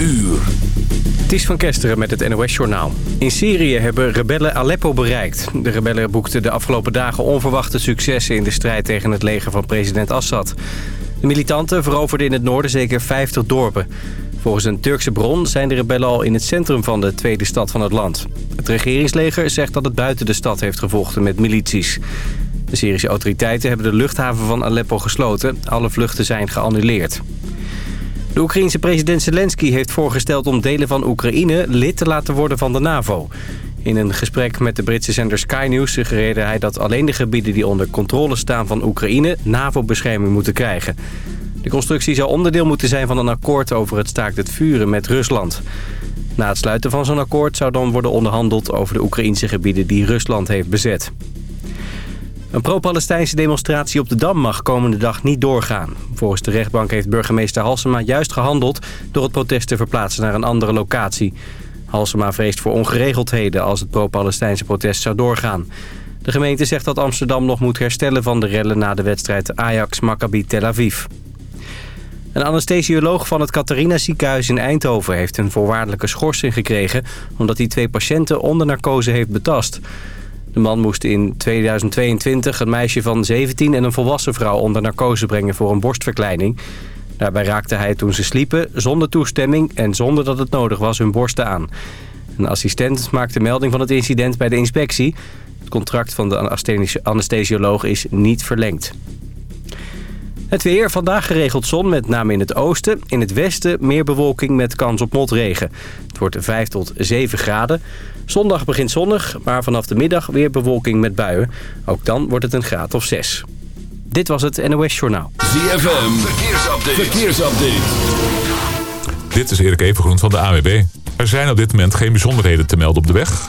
uur. Het is van Kesteren met het NOS-journaal. In Syrië hebben rebellen Aleppo bereikt. De rebellen boekten de afgelopen dagen onverwachte successen... in de strijd tegen het leger van president Assad. De militanten veroverden in het noorden zeker 50 dorpen. Volgens een Turkse bron zijn de rebellen al in het centrum van de tweede stad van het land. Het regeringsleger zegt dat het buiten de stad heeft gevochten met milities. De Syrische autoriteiten hebben de luchthaven van Aleppo gesloten. Alle vluchten zijn geannuleerd. De Oekraïense president Zelensky heeft voorgesteld om delen van Oekraïne lid te laten worden van de NAVO. In een gesprek met de Britse zender Sky News suggereerde hij dat alleen de gebieden die onder controle staan van Oekraïne NAVO-bescherming moeten krijgen. De constructie zou onderdeel moeten zijn van een akkoord over het staakt het vuren met Rusland. Na het sluiten van zo'n akkoord zou dan worden onderhandeld over de Oekraïnse gebieden die Rusland heeft bezet. Een pro-Palestijnse demonstratie op de Dam mag komende dag niet doorgaan. Volgens de rechtbank heeft burgemeester Halsema juist gehandeld... door het protest te verplaatsen naar een andere locatie. Halsema vreest voor ongeregeldheden als het pro-Palestijnse protest zou doorgaan. De gemeente zegt dat Amsterdam nog moet herstellen van de rellen... na de wedstrijd Ajax-Maccabi Tel Aviv. Een anesthesioloog van het Catharina ziekenhuis in Eindhoven... heeft een voorwaardelijke schorsing gekregen... omdat hij twee patiënten onder narcose heeft betast... De man moest in 2022 een meisje van 17 en een volwassen vrouw onder narcose brengen voor een borstverkleining. Daarbij raakte hij toen ze sliepen zonder toestemming en zonder dat het nodig was hun borsten aan. Een assistent maakte melding van het incident bij de inspectie. Het contract van de anesthesioloog is niet verlengd. Het weer, vandaag geregeld zon met name in het oosten. In het westen meer bewolking met kans op motregen. Het wordt 5 tot 7 graden. Zondag begint zonnig, maar vanaf de middag weer bewolking met buien. Ook dan wordt het een graad of 6. Dit was het NOS Journaal. ZFM, verkeersupdate. verkeersupdate. Dit is Erik Evengroen van de AWB. Er zijn op dit moment geen bijzonderheden te melden op de weg.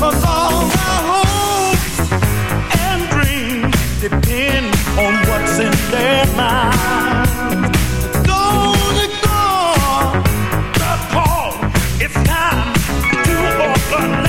Cause all hopes and dreams depend on what's in there. Don't ignore the call. It's time to open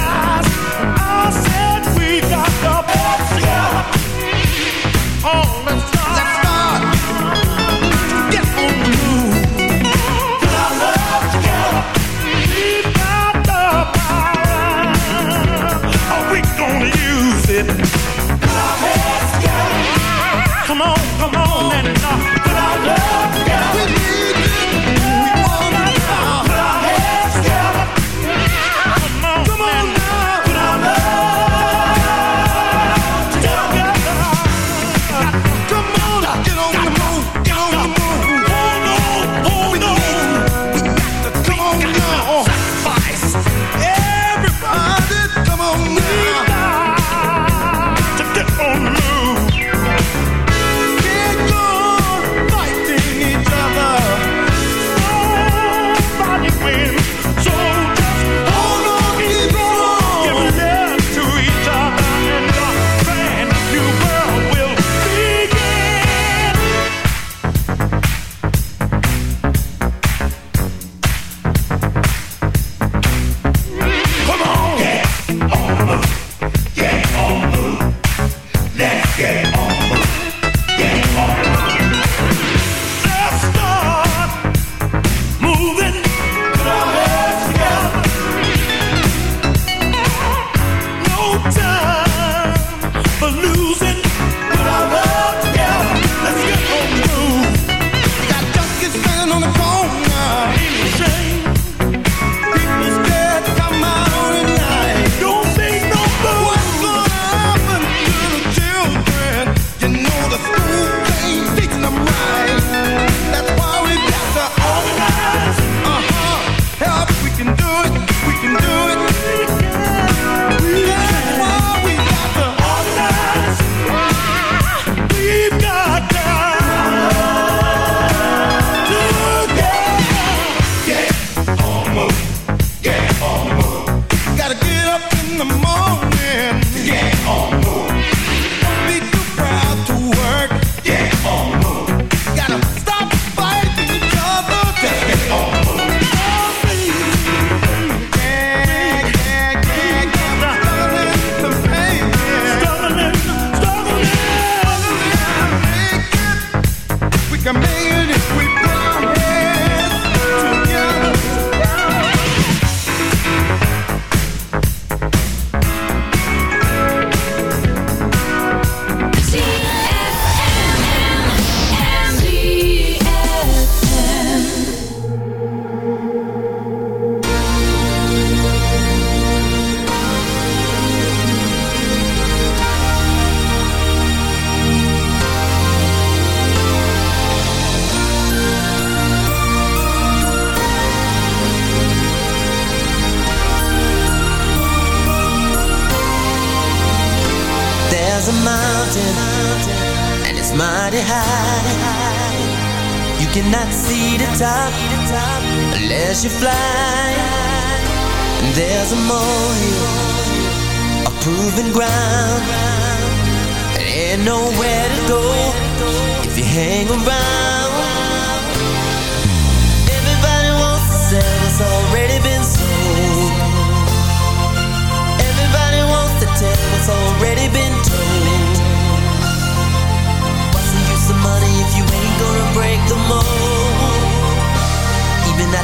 as you fly. And there's a molehill A proven ground. And ain't nowhere to go If you hang around. Everybody wants to sell It's already been sold. Everybody wants to tell It's already been told. What's the use of money If you ain't gonna break the mold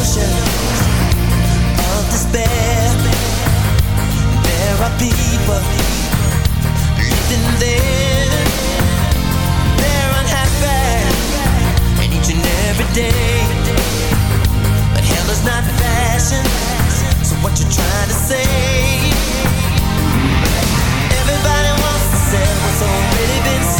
oceans of despair. There are people living there. They're unhappy, and each and every day. But hell is not fashion. So what you're trying to say? Everybody wants to say what's already been said.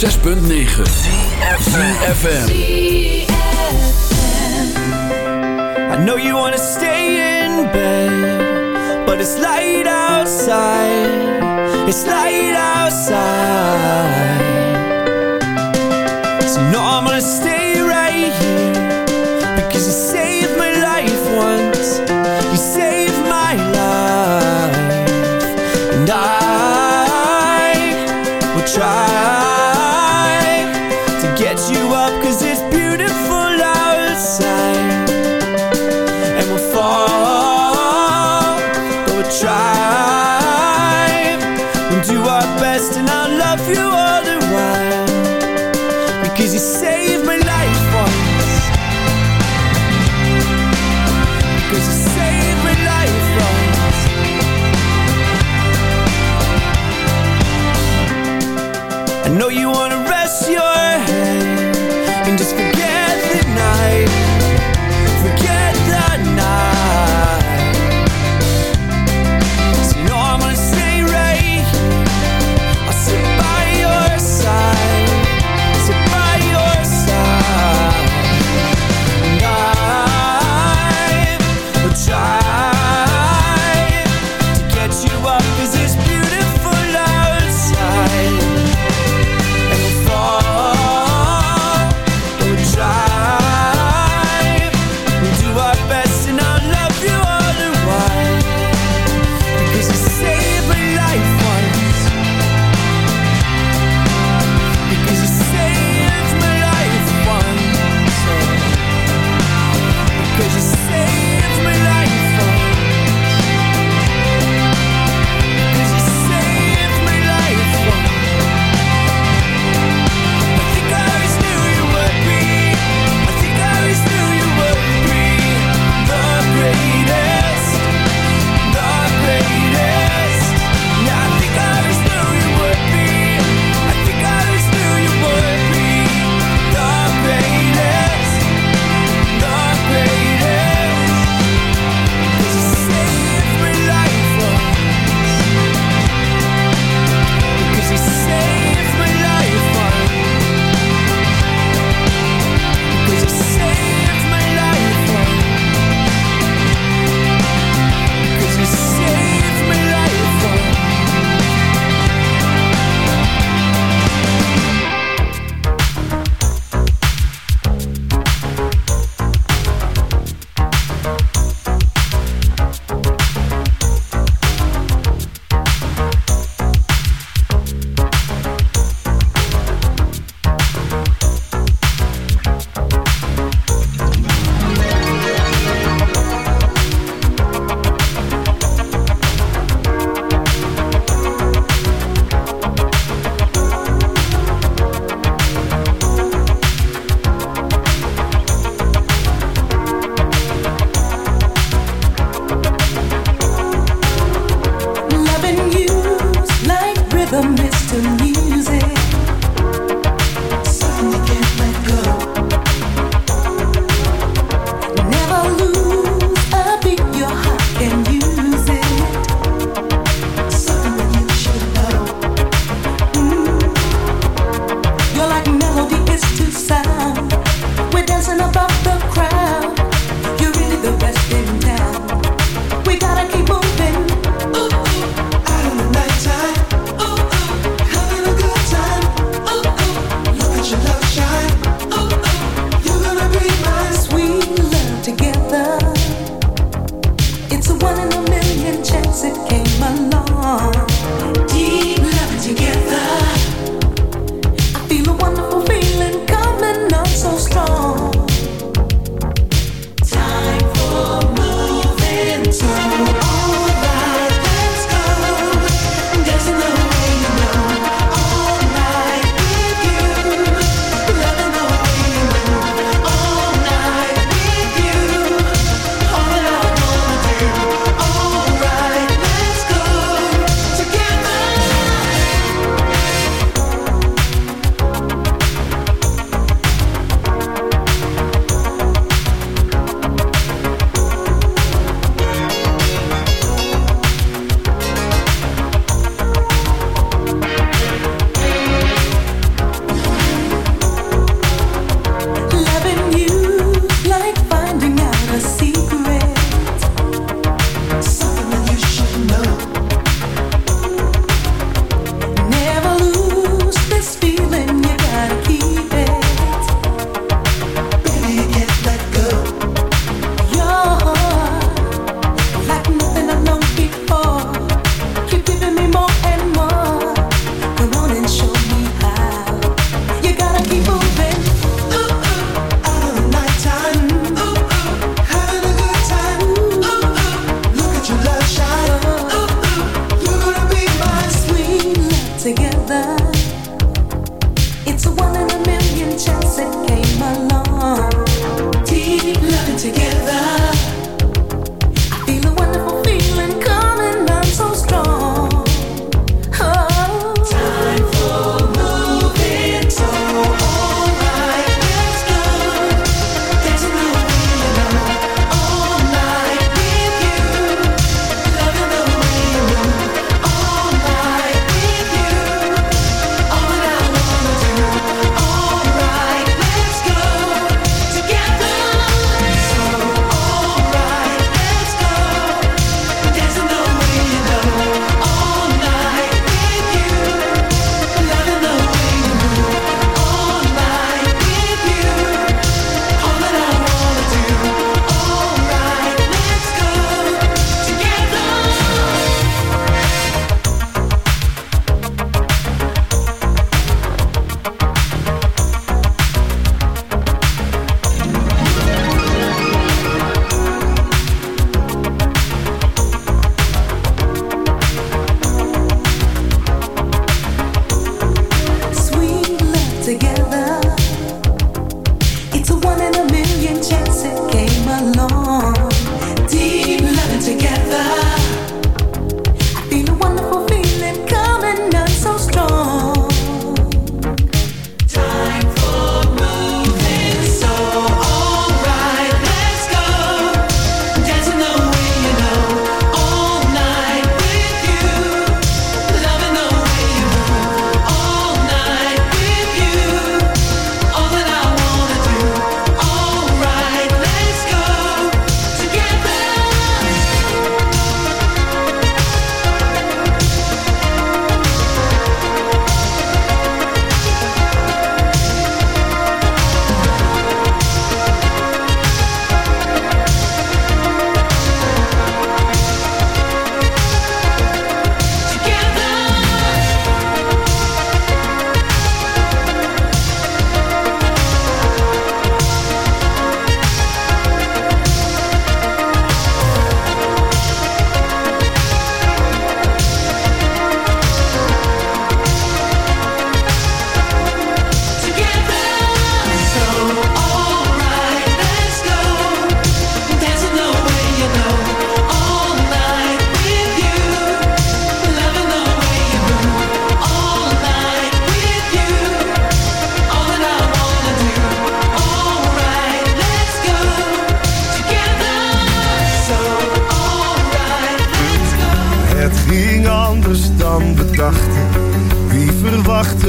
Zerspünden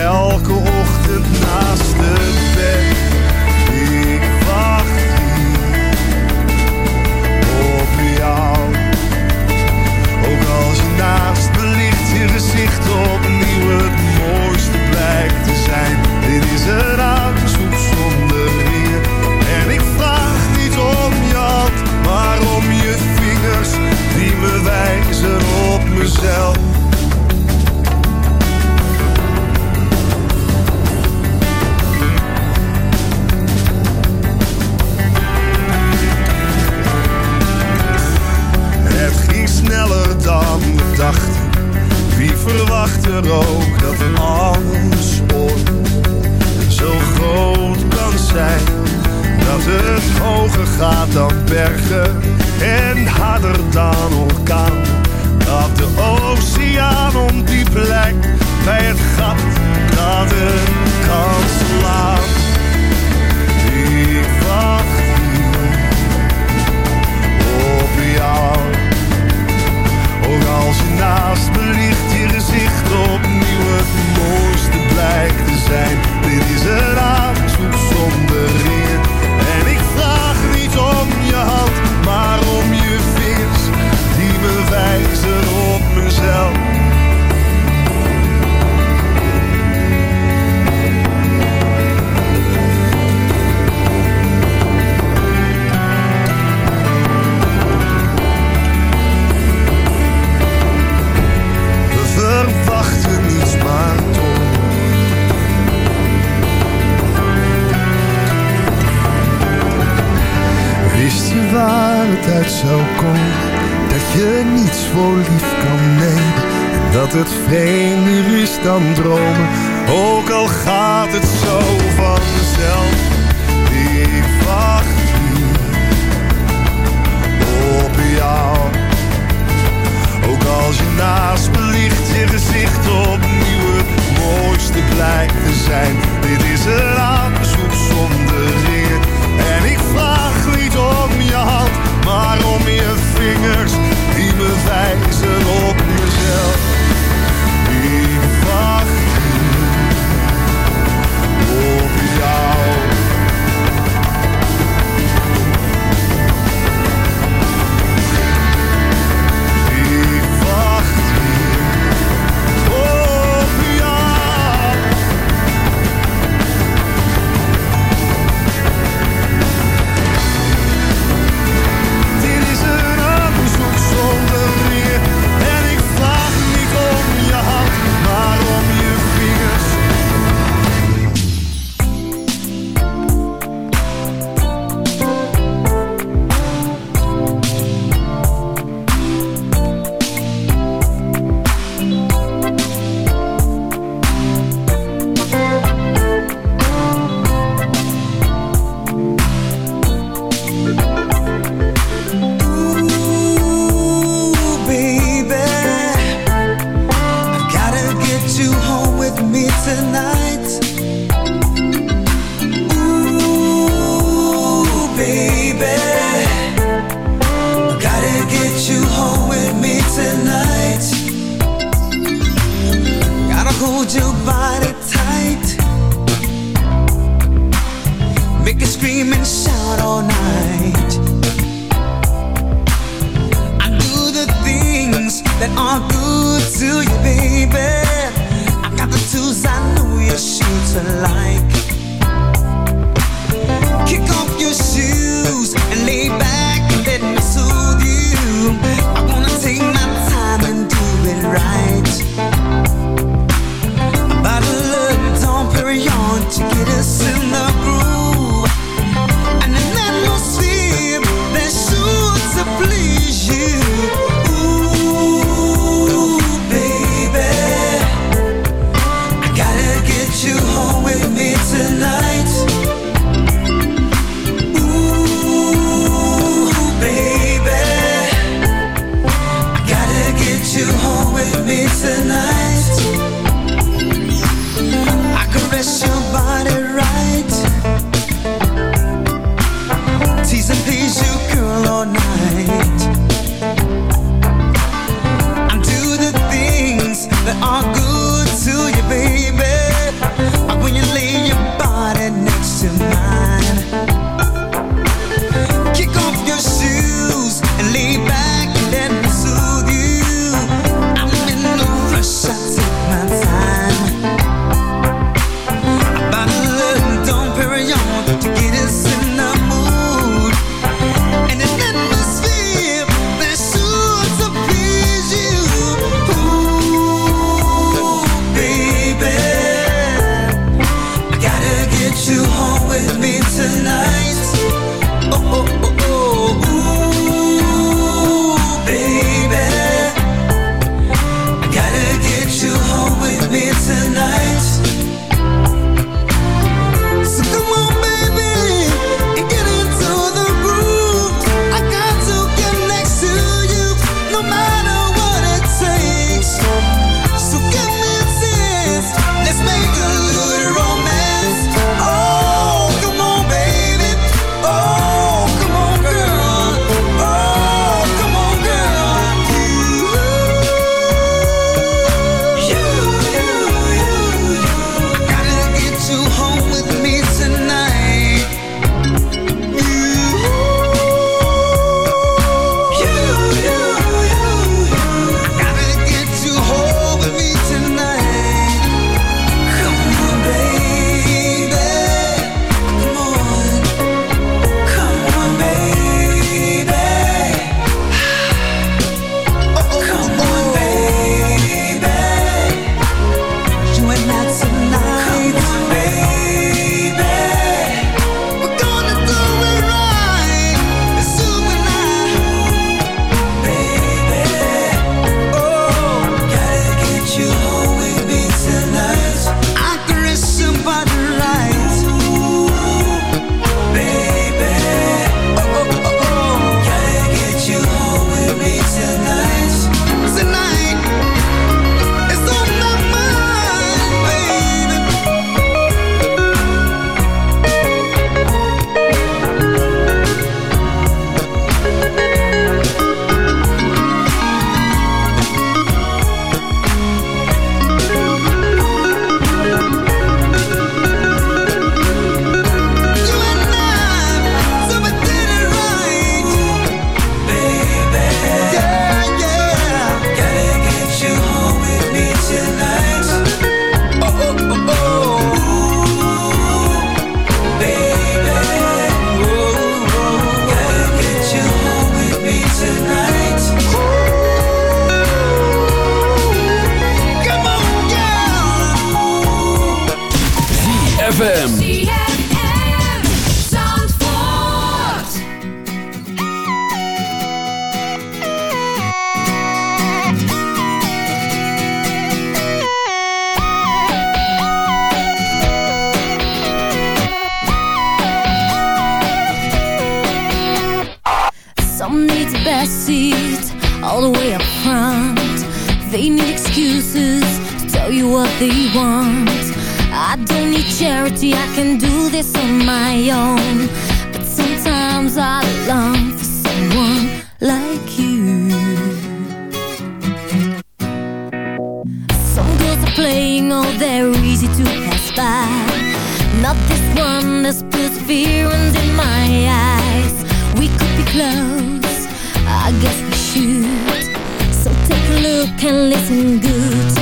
Elke ochtend naast het bed. Ik wacht hier op jou. Ook als je naast me je gezicht opnieuw het mooiste blijkt te zijn. Dit is een aanzoek zonder ringen. En ik vraag niet om je maar om je vingers die me wijzen op mezelf. Wie verwacht er ook dat alles ooit zo groot kan zijn? Dat het hoger gaat dan bergen en harder dan orkaan. Dat de oceaan om die plek bij het gat dat het kan slaan. Ik wacht als je naast me ligt, je gezicht opnieuw they're easy to pass by. Not this one, that's put perseverance in my eyes. We could be close, I guess we should. So take a look and listen good.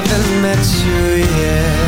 haven't met you yet.